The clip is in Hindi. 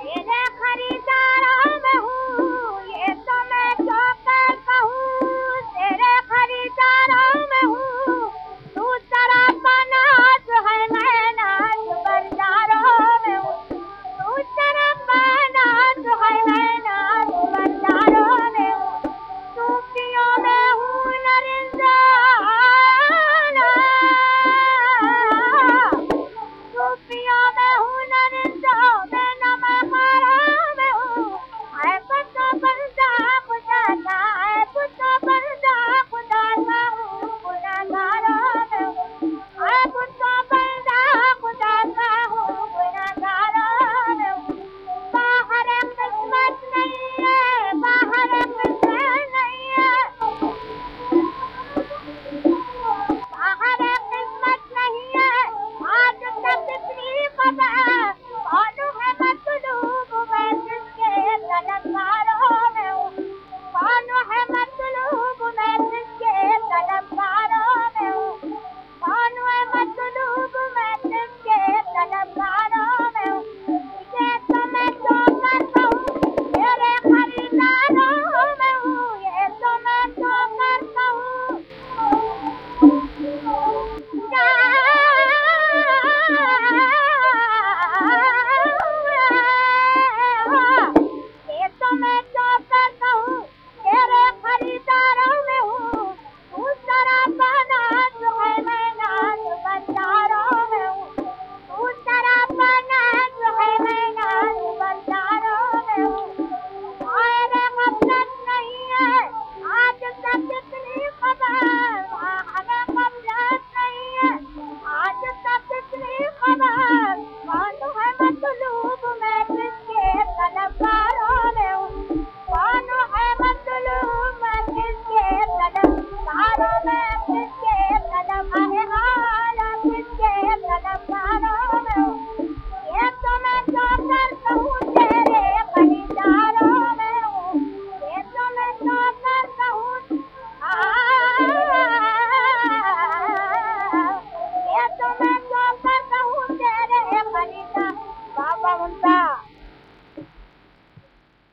तेरे Bye.